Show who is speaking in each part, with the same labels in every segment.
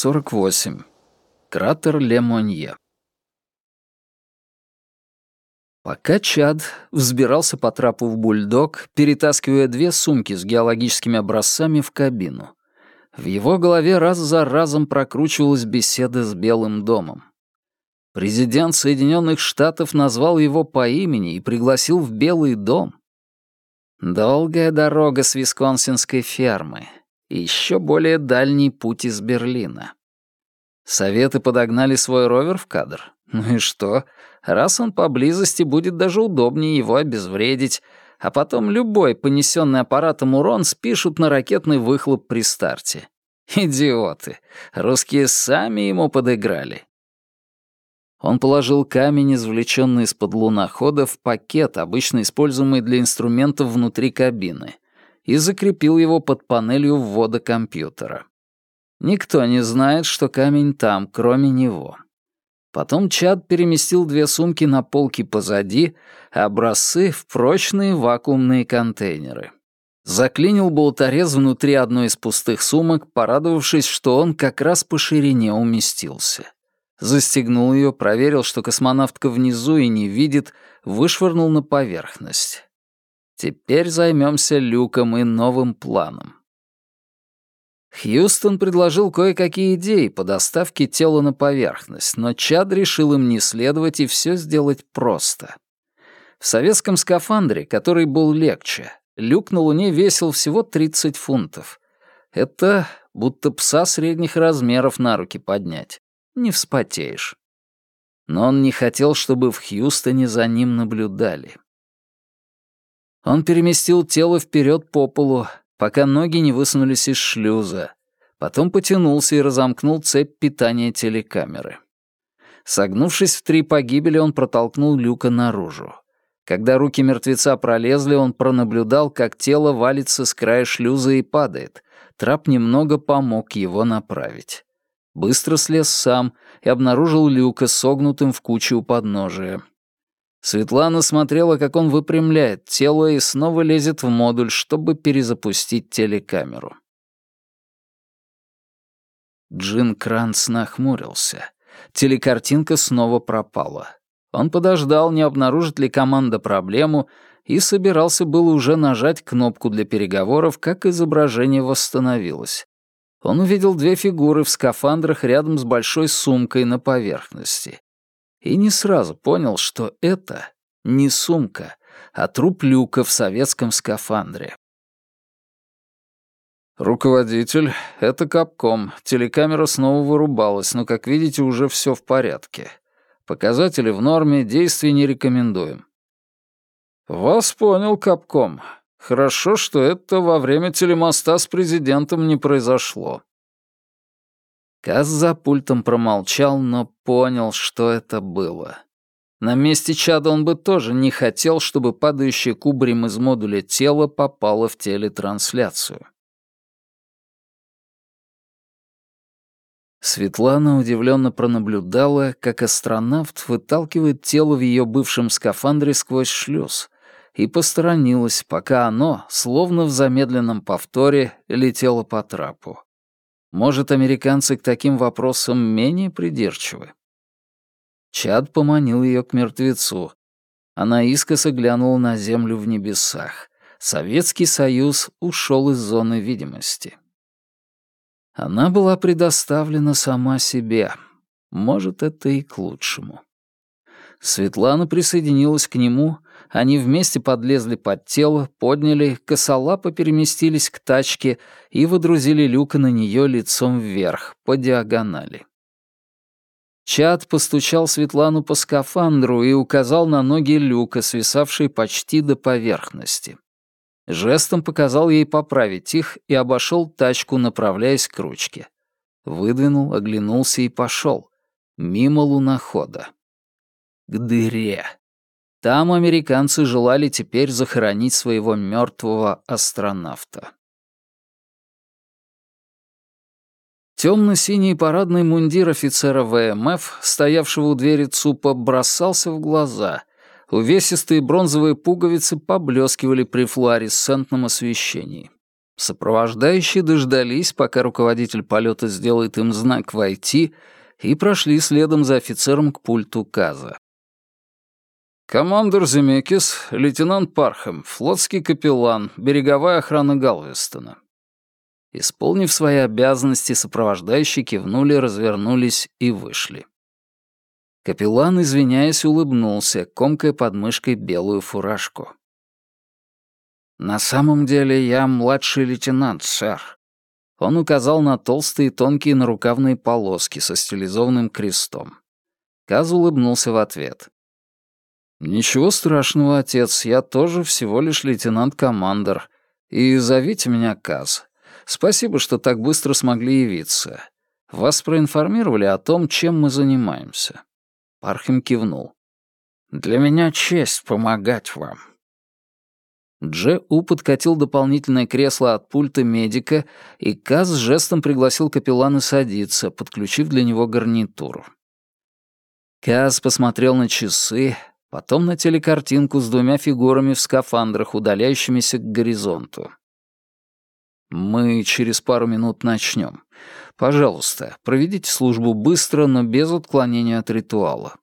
Speaker 1: 48. Кратер Ле-Монье. Пока Чад взбирался по трапу в бульдог, перетаскивая две сумки с геологическими образцами в кабину, в его голове раз за разом прокручивалась беседа с Белым домом. Президент Соединенных Штатов назвал его по имени и пригласил в Белый дом. Долгая дорога с висконсинской фермы, и еще более дальний путь из Берлина. Советы подогнали свой ровер в кадр. Ну и что? Раз он поблизости, будет даже удобнее его обезвредить, а потом любой понесенный аппаратом урон спишут на ракетный выхлоп при старте. Идиоты. Русские сами ему подыграли. Он положил камень, извлеченный из-под лунохода, в пакет, обычно используемый для инструментов внутри кабины — и закрепил его под панелью ввода компьютера. Никто не знает, что камень там, кроме него. Потом Чад переместил две сумки на полки позади, а образцы — в прочные вакуумные контейнеры. Заклинил болторез внутри одной из пустых сумок, порадовавшись, что он как раз по ширине уместился. Застегнул ее, проверил, что космонавтка внизу и не видит, вышвырнул на поверхность. Теперь займемся люком и новым планом. Хьюстон предложил кое-какие идеи по доставке тела на поверхность, но Чад решил им не следовать и все сделать просто. В советском скафандре, который был легче, люк на Луне весил всего 30 фунтов. Это будто пса средних размеров на руки поднять. Не вспотеешь. Но он не хотел, чтобы в Хьюстоне за ним наблюдали. Он переместил тело вперед по полу, пока ноги не высунулись из шлюза. Потом потянулся и разомкнул цепь питания телекамеры. Согнувшись в три погибели, он протолкнул люка наружу. Когда руки мертвеца пролезли, он пронаблюдал, как тело валится с края шлюза и падает. Трап немного помог его направить. Быстро слез сам и обнаружил люка согнутым в кучу у подножия. Светлана смотрела, как он выпрямляет тело и снова лезет в модуль, чтобы перезапустить телекамеру. Джин Кранц нахмурился. Телекартинка снова пропала. Он подождал, не обнаружит ли команда проблему, и собирался было уже нажать кнопку для переговоров, как изображение восстановилось. Он увидел две фигуры в скафандрах рядом с большой сумкой на поверхности и не сразу понял, что это не сумка, а труп люка в советском скафандре. «Руководитель, это капком. Телекамера снова вырубалась, но, как видите, уже все в порядке. Показатели в норме, действий не рекомендуем». «Вас понял, капком. Хорошо, что это во время телемоста с президентом не произошло. Каз за пультом промолчал, но понял, что это было. На месте Чада он бы тоже не хотел, чтобы падающее кубарем из модуля тело попало в телетрансляцию. Светлана удивленно пронаблюдала, как астронавт выталкивает тело в ее бывшем скафандре сквозь шлюз, и посторонилась, пока оно, словно в замедленном повторе, летело по трапу. Может, американцы к таким вопросам менее придирчивы? Чад поманил ее к мертвецу. Она искоса глянула на землю в небесах. Советский Союз ушел из зоны видимости. Она была предоставлена сама себе. Может, это и к лучшему. Светлана присоединилась к нему, они вместе подлезли под тело, подняли, косолапо переместились к тачке и водрузили люка на нее лицом вверх, по диагонали. Чад постучал Светлану по скафандру и указал на ноги люка, свисавшие почти до поверхности. Жестом показал ей поправить их и обошел тачку, направляясь к ручке. Выдвинул, оглянулся и пошел. Мимо лунохода. К дыре. Там американцы желали теперь захоронить своего мертвого астронавта. Темно-синий парадный мундир офицера ВМФ, стоявшего у двери ЦУПа, бросался в глаза. Увесистые бронзовые пуговицы поблескивали при флуоресцентном освещении. Сопровождающие дождались, пока руководитель полета сделает им знак «Войти», и прошли следом за офицером к пульту Каза. «Командор Земекис, лейтенант Пархам, флотский капеллан, береговая охрана Галвестона». Исполнив свои обязанности, сопровождающие кивнули, развернулись и вышли. Капеллан, извиняясь, улыбнулся, комкая под мышкой белую фуражку. «На самом деле я младший лейтенант, сэр». Он указал на толстые тонкие нарукавные полоски со стилизованным крестом. Каз улыбнулся в ответ. «Ничего страшного, отец, я тоже всего лишь лейтенант-командор. И зовите меня Каз. Спасибо, что так быстро смогли явиться. Вас проинформировали о том, чем мы занимаемся». Пархим кивнул. «Для меня честь помогать вам». Дже У подкатил дополнительное кресло от пульта медика, и Каз жестом пригласил капеллана садиться, подключив для него гарнитуру. Каз посмотрел на часы, потом на телекартинку с двумя фигурами в скафандрах, удаляющимися к горизонту. «Мы через пару минут начнем. Пожалуйста, проведите службу быстро, но без отклонения от ритуала».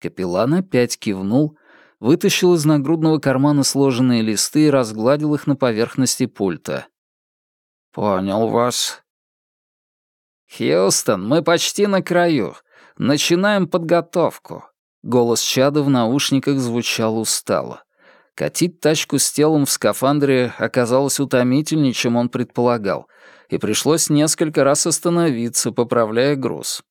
Speaker 1: Капеллан опять кивнул, вытащил из нагрудного кармана сложенные листы и разгладил их на поверхности пульта. «Понял вас». «Хьюстон, мы почти на краю. Начинаем подготовку». Голос Чада в наушниках звучал устало. Катить тачку с телом в скафандре оказалось утомительнее, чем он предполагал, и пришлось несколько раз остановиться, поправляя груз.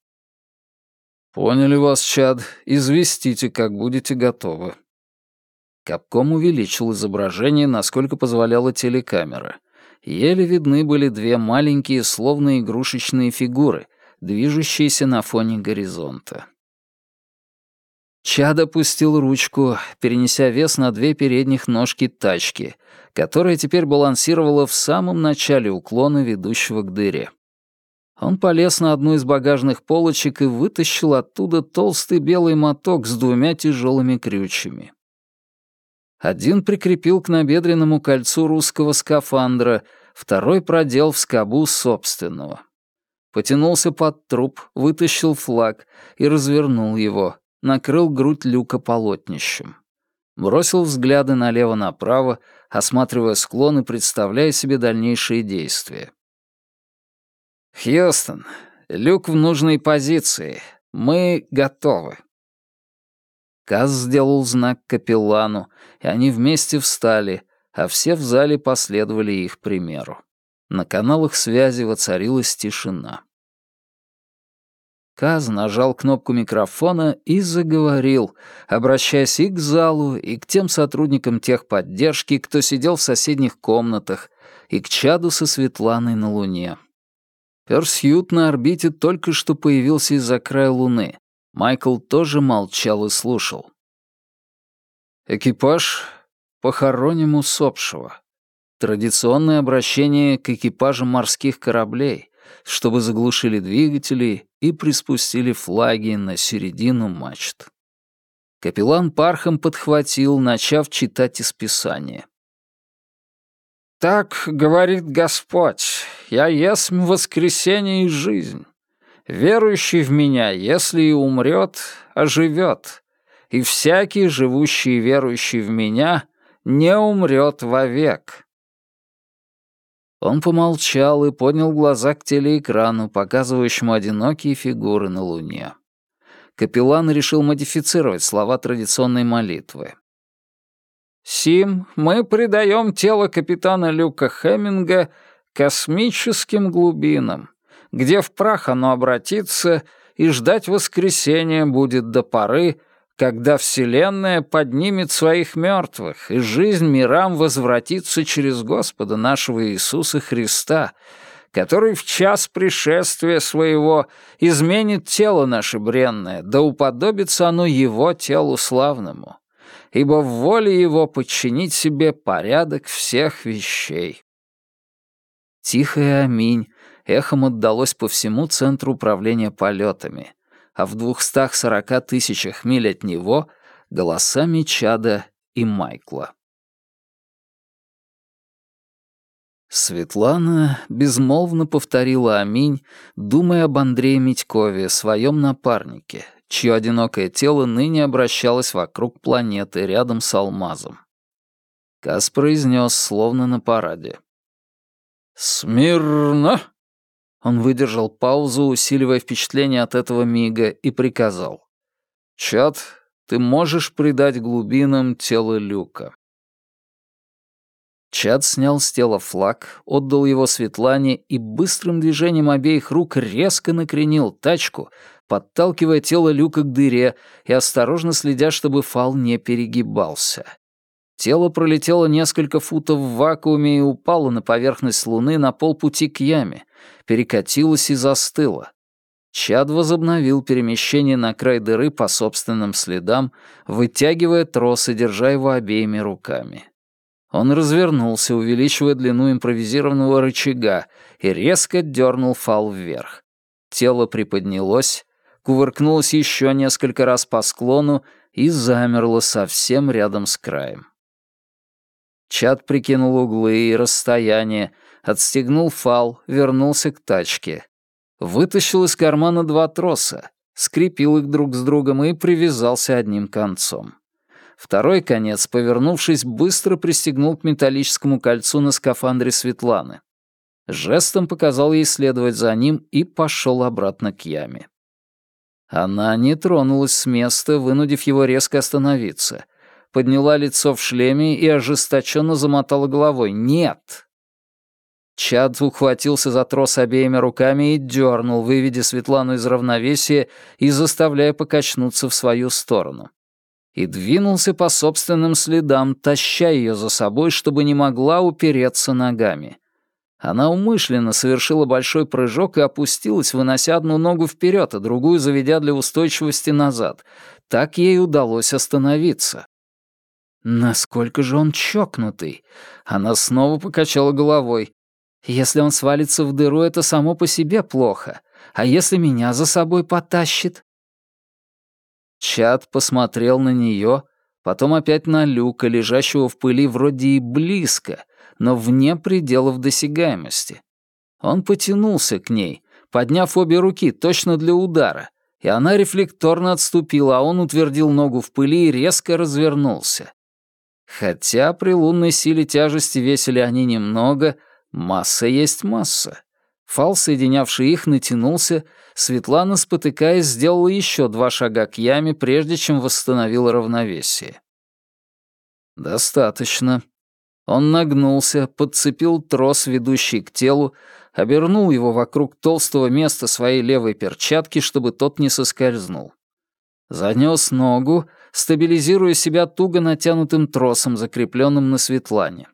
Speaker 1: «Поняли вас, Чад. Известите, как будете готовы». Капком увеличил изображение, насколько позволяла телекамера. Еле видны были две маленькие, словно игрушечные фигуры, движущиеся на фоне горизонта. Чад опустил ручку, перенеся вес на две передних ножки тачки, которая теперь балансировала в самом начале уклона, ведущего к дыре. Он полез на одну из багажных полочек и вытащил оттуда толстый белый моток с двумя тяжелыми крючьями. Один прикрепил к набедренному кольцу русского скафандра, второй продел в скобу собственного. Потянулся под труп, вытащил флаг и развернул его, накрыл грудь люка полотнищем. Бросил взгляды налево-направо, осматривая склон и представляя себе дальнейшие действия. «Хьюстон, люк в нужной позиции. Мы готовы». Каз сделал знак капеллану, и они вместе встали, а все в зале последовали их примеру. На каналах связи воцарилась тишина. Каз нажал кнопку микрофона и заговорил, обращаясь и к залу, и к тем сотрудникам техподдержки, кто сидел в соседних комнатах, и к чаду со Светланой на Луне. Персьют на орбите только что появился из-за края Луны. Майкл тоже молчал и слушал. Экипаж похороним усопшего. Традиционное обращение к экипажам морских кораблей, чтобы заглушили двигатели и приспустили флаги на середину мачт. Капеллан Пархом подхватил, начав читать из Писания. «Так говорит Господь, я есмь воскресение и жизнь. Верующий в меня, если и умрет, оживет, и всякий, живущий и верующий в меня, не умрет вовек». Он помолчал и поднял глаза к телеэкрану, показывающему одинокие фигуры на Луне. Капеллан решил модифицировать слова традиционной молитвы. «Сим, мы предаем тело капитана Люка Хеминга космическим глубинам, где в прах оно обратится, и ждать воскресения будет до поры, когда Вселенная поднимет своих мертвых, и жизнь мирам возвратится через Господа нашего Иисуса Христа, который в час пришествия своего изменит тело наше бренное, да уподобится оно его телу славному, ибо в воле его подчинить себе порядок всех вещей. Тихое аминь эхом отдалось по всему центру управления полетами, а в двухстах сорока тысячах миль от него — голосами Чада и Майкла. Светлана безмолвно повторила «Аминь», думая об Андрее Митькове, своем напарнике, чье одинокое тело ныне обращалось вокруг планеты рядом с алмазом. Кас произнес, словно на параде. «Смирно!» Он выдержал паузу, усиливая впечатление от этого мига, и приказал. «Чат, ты можешь придать глубинам тело Люка». Чад снял с тела флаг, отдал его Светлане и быстрым движением обеих рук резко накренил тачку, подталкивая тело Люка к дыре и осторожно следя, чтобы фал не перегибался. Тело пролетело несколько футов в вакууме и упало на поверхность Луны на полпути к яме, перекатилось и застыло. Чад возобновил перемещение на край дыры по собственным следам, вытягивая трос и держа его обеими руками. Он развернулся, увеличивая длину импровизированного рычага, и резко дернул фал вверх. Тело приподнялось, кувыркнулось еще несколько раз по склону и замерло совсем рядом с краем. Чат прикинул углы и расстояние, отстегнул фал, вернулся к тачке. Вытащил из кармана два троса, скрепил их друг с другом и привязался одним концом. Второй конец, повернувшись, быстро пристегнул к металлическому кольцу на скафандре Светланы. Жестом показал ей следовать за ним и пошел обратно к яме. Она не тронулась с места, вынудив его резко остановиться. Подняла лицо в шлеме и ожесточенно замотала головой. «Нет!» Чад ухватился за трос обеими руками и дернул, выведя Светлану из равновесия и заставляя покачнуться в свою сторону и двинулся по собственным следам, таща ее за собой, чтобы не могла упереться ногами. Она умышленно совершила большой прыжок и опустилась, вынося одну ногу вперед, а другую заведя для устойчивости назад. Так ей удалось остановиться. Насколько же он чокнутый. Она снова покачала головой. Если он свалится в дыру, это само по себе плохо. А если меня за собой потащит? Чад посмотрел на нее, потом опять на Люка, лежащего в пыли вроде и близко, но вне пределов досягаемости. Он потянулся к ней, подняв обе руки точно для удара, и она рефлекторно отступила, а он утвердил ногу в пыли и резко развернулся. Хотя при лунной силе тяжести весили они немного, масса есть масса. Фал, соединявший их, натянулся, Светлана, спотыкаясь, сделала еще два шага к яме, прежде чем восстановила равновесие. «Достаточно». Он нагнулся, подцепил трос, ведущий к телу, обернул его вокруг толстого места своей левой перчатки, чтобы тот не соскользнул. Занес ногу, стабилизируя себя туго натянутым тросом, закрепленным на Светлане.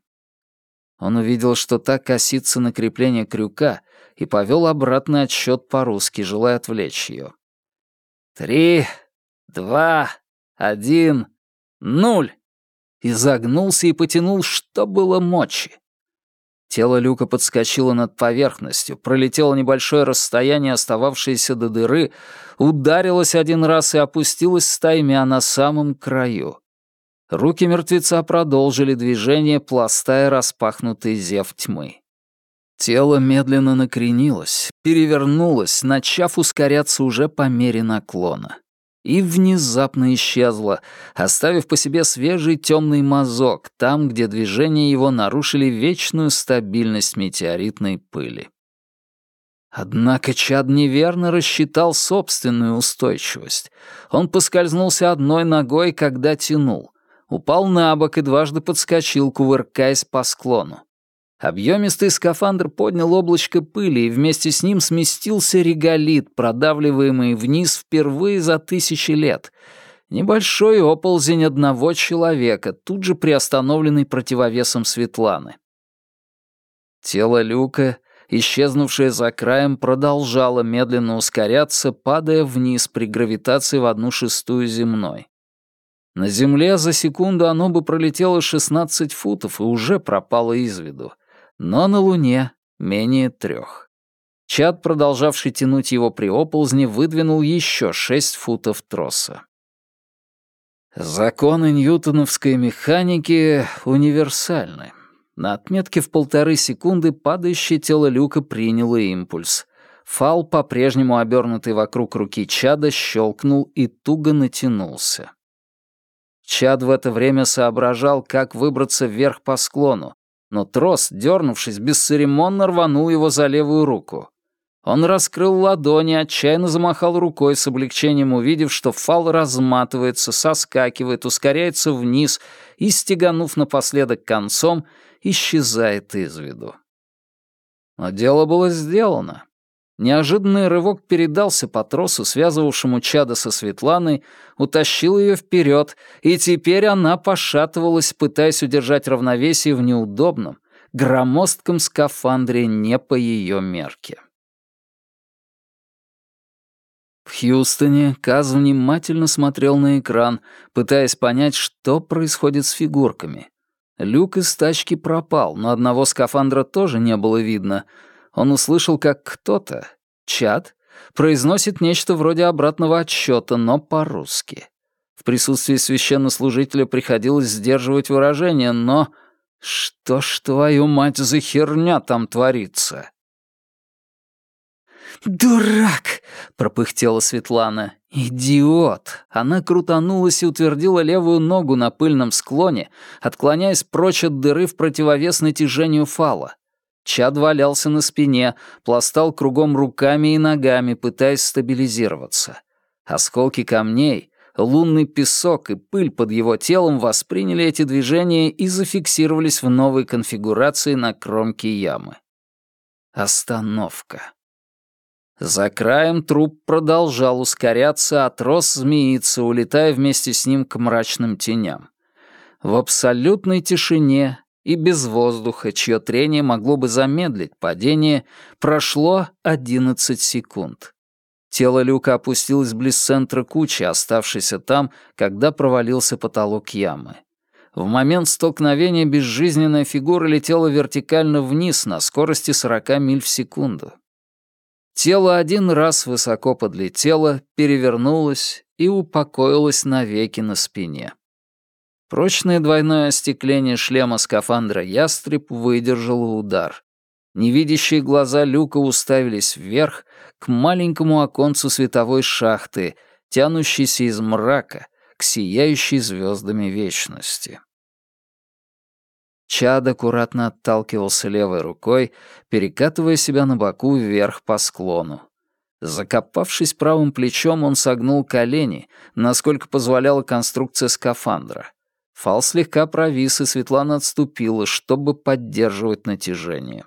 Speaker 1: Он увидел, что так косится на крепление крюка, и повел обратный отсчет по-русски, желая отвлечь ее. «Три, два, один, нуль!» И загнулся и потянул, что было мочи. Тело Люка подскочило над поверхностью, пролетело небольшое расстояние, остававшееся до дыры, ударилось один раз и опустилось стаймя на самом краю. Руки мертвеца продолжили движение, пластая распахнутый зев тьмы. Тело медленно накренилось, перевернулось, начав ускоряться уже по мере наклона. И внезапно исчезло, оставив по себе свежий темный мазок там, где движения его нарушили вечную стабильность метеоритной пыли. Однако Чад неверно рассчитал собственную устойчивость. Он поскользнулся одной ногой, когда тянул. Упал на бок и дважды подскочил, кувыркаясь по склону. Объемистый скафандр поднял облачко пыли, и вместе с ним сместился реголит, продавливаемый вниз впервые за тысячи лет. Небольшой оползень одного человека, тут же приостановленный противовесом Светланы. Тело Люка, исчезнувшее за краем, продолжало медленно ускоряться, падая вниз при гравитации в одну шестую земной. На Земле за секунду оно бы пролетело 16 футов и уже пропало из виду но на Луне менее трех. Чад, продолжавший тянуть его при оползне, выдвинул еще шесть футов троса. Законы ньютоновской механики универсальны. На отметке в полторы секунды падающее тело Люка приняло импульс. Фал, по-прежнему обернутый вокруг руки Чада, щелкнул и туго натянулся. Чад в это время соображал, как выбраться вверх по склону, но трос, дернувшись, бесцеремонно рванул его за левую руку. Он раскрыл ладони, отчаянно замахал рукой с облегчением, увидев, что фал разматывается, соскакивает, ускоряется вниз и, стеганув напоследок концом, исчезает из виду. Но дело было сделано. Неожиданный рывок передался по тросу, связывавшему чада со Светланой, утащил ее вперед, и теперь она пошатывалась, пытаясь удержать равновесие в неудобном, громоздком скафандре не по ее мерке. В Хьюстоне Каз внимательно смотрел на экран, пытаясь понять, что происходит с фигурками. Люк из тачки пропал, но одного скафандра тоже не было видно — он услышал, как кто-то, чат, произносит нечто вроде обратного отсчета, но по-русски. В присутствии священнослужителя приходилось сдерживать выражение, но... Что ж, твою мать, за херня там творится? «Дурак!» — пропыхтела Светлана. «Идиот!» Она крутанулась и утвердила левую ногу на пыльном склоне, отклоняясь прочь от дыры в противовес натяжению фала. Чад валялся на спине, пластал кругом руками и ногами, пытаясь стабилизироваться. Осколки камней, лунный песок и пыль под его телом восприняли эти движения и зафиксировались в новой конфигурации на кромке ямы. Остановка. За краем труп продолжал ускоряться, а трос улетая вместе с ним к мрачным теням. В абсолютной тишине и без воздуха, чье трение могло бы замедлить падение, прошло 11 секунд. Тело Люка опустилось близ центра кучи, оставшейся там, когда провалился потолок ямы. В момент столкновения безжизненная фигура летела вертикально вниз на скорости 40 миль в секунду. Тело один раз высоко подлетело, перевернулось и упокоилось навеки на спине. Прочное двойное остекление шлема скафандра «Ястреб» выдержало удар. Невидящие глаза Люка уставились вверх, к маленькому оконцу световой шахты, тянущейся из мрака к сияющей звездами вечности. Чад аккуратно отталкивался левой рукой, перекатывая себя на боку вверх по склону. Закопавшись правым плечом, он согнул колени, насколько позволяла конструкция скафандра. Фал слегка провис, и Светлана отступила, чтобы поддерживать натяжение.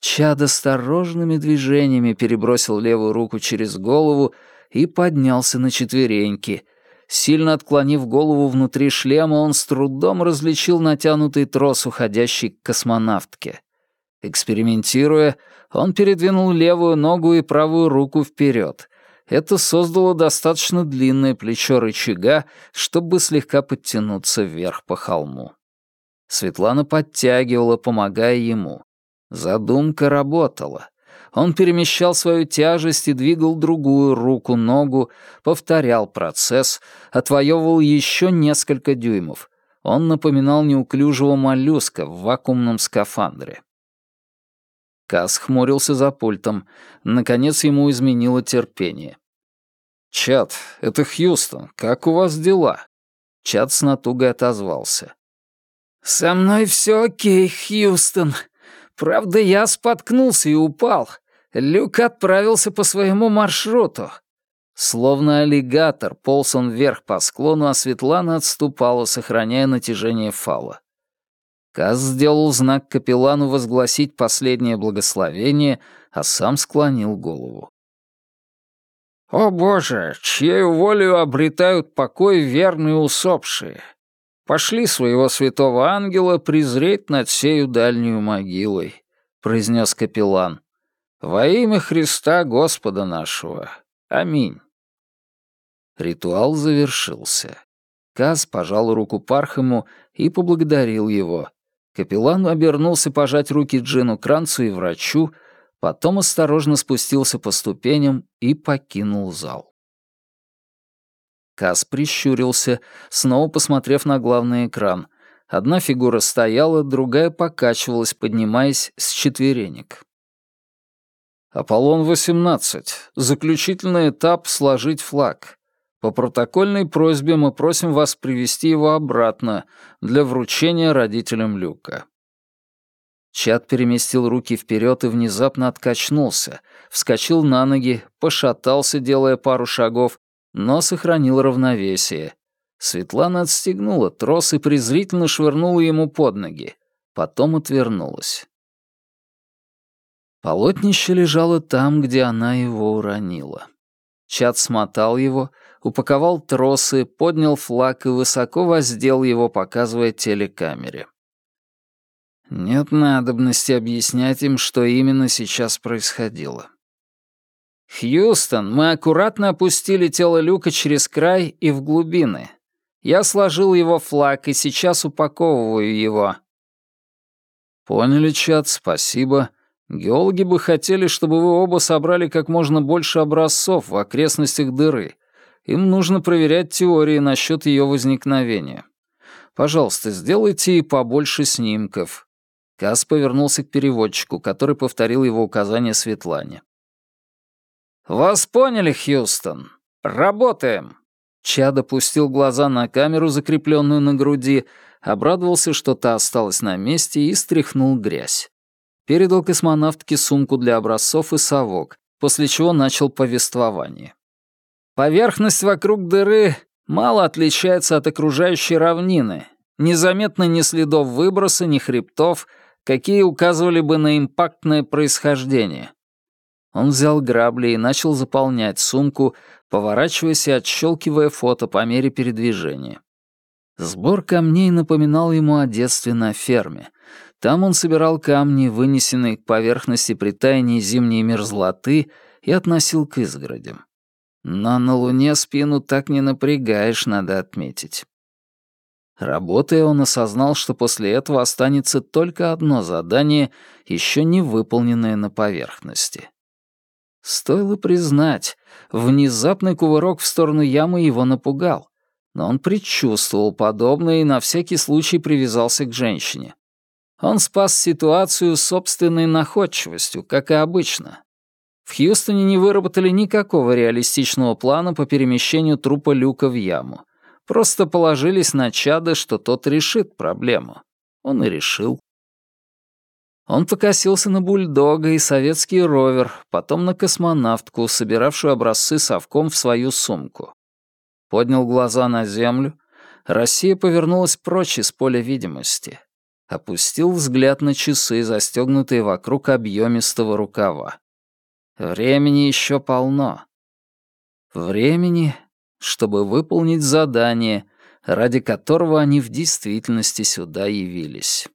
Speaker 1: Чад осторожными движениями перебросил левую руку через голову и поднялся на четвереньки. Сильно отклонив голову внутри шлема, он с трудом различил натянутый трос, уходящий к космонавтке. Экспериментируя, он передвинул левую ногу и правую руку вперед, это создало достаточно длинное плечо рычага, чтобы слегка подтянуться вверх по холму. Светлана подтягивала, помогая ему. Задумка работала. Он перемещал свою тяжесть и двигал другую руку, ногу, повторял процесс, отвоевывал еще несколько дюймов. Он напоминал неуклюжего моллюска в вакуумном скафандре. Кас хмурился за пультом. Наконец ему изменило терпение. «Чат, это Хьюстон. Как у вас дела?» Чат с натугой отозвался. «Со мной все окей, Хьюстон. Правда, я споткнулся и упал. Люк отправился по своему маршруту». Словно аллигатор полз он вверх по склону, а Светлана отступала, сохраняя натяжение фала. Каз сделал знак капеллану возгласить последнее благословение, а сам склонил голову. «О боже, чьей волею обретают покой верные усопшие! Пошли своего святого ангела презреть над сею дальнюю могилой», — произнес капеллан. «Во имя Христа Господа нашего. Аминь». Ритуал завершился. Каз пожал руку Пархаму и поблагодарил его, Капеллан обернулся пожать руки Джину Кранцу и врачу, потом осторожно спустился по ступеням и покинул зал. Кас прищурился, снова посмотрев на главный экран. Одна фигура стояла, другая покачивалась, поднимаясь с четверенек. «Аполлон-18. Заключительный этап — сложить флаг. По протокольной просьбе мы просим вас привести его обратно для вручения родителям Люка». Чат переместил руки вперед и внезапно откачнулся, вскочил на ноги, пошатался, делая пару шагов, но сохранил равновесие. Светлана отстегнула трос и презрительно швырнула ему под ноги. Потом отвернулась. Полотнище лежало там, где она его уронила. Чат смотал его, упаковал тросы, поднял флаг и высоко воздел его, показывая телекамере. Нет надобности объяснять им, что именно сейчас происходило. «Хьюстон, мы аккуратно опустили тело Люка через край и в глубины. Я сложил его флаг и сейчас упаковываю его». «Поняли, чат, спасибо. Геологи бы хотели, чтобы вы оба собрали как можно больше образцов в окрестностях дыры. Им нужно проверять теории насчет ее возникновения. Пожалуйста, сделайте и побольше снимков». Кас повернулся к переводчику, который повторил его указания Светлане. «Вас поняли, Хьюстон. Работаем!» Чад опустил глаза на камеру, закрепленную на груди, обрадовался, что та осталась на месте и стряхнул грязь. Передал космонавтке сумку для образцов и совок, после чего начал повествование. Поверхность вокруг дыры мало отличается от окружающей равнины. Незаметно ни следов выброса, ни хребтов, какие указывали бы на импактное происхождение. Он взял грабли и начал заполнять сумку, поворачиваясь и отщелкивая фото по мере передвижения. Сбор камней напоминал ему о детстве на ферме. Там он собирал камни, вынесенные к поверхности при таянии зимней мерзлоты, и относил к изгородям. Но на Луне спину так не напрягаешь, надо отметить. Работая, он осознал, что после этого останется только одно задание, еще не выполненное на поверхности. Стоило признать, внезапный кувырок в сторону ямы его напугал, но он предчувствовал подобное и на всякий случай привязался к женщине. Он спас ситуацию собственной находчивостью, как и обычно. В Хьюстоне не выработали никакого реалистичного плана по перемещению трупа Люка в яму. Просто положились на чада, что тот решит проблему. Он и решил. Он покосился на бульдога и советский ровер, потом на космонавтку, собиравшую образцы совком в свою сумку. Поднял глаза на Землю. Россия повернулась прочь из поля видимости. Опустил взгляд на часы, застегнутые вокруг объемистого рукава. Времени еще полно. Времени, чтобы выполнить задание, ради которого они в действительности сюда явились.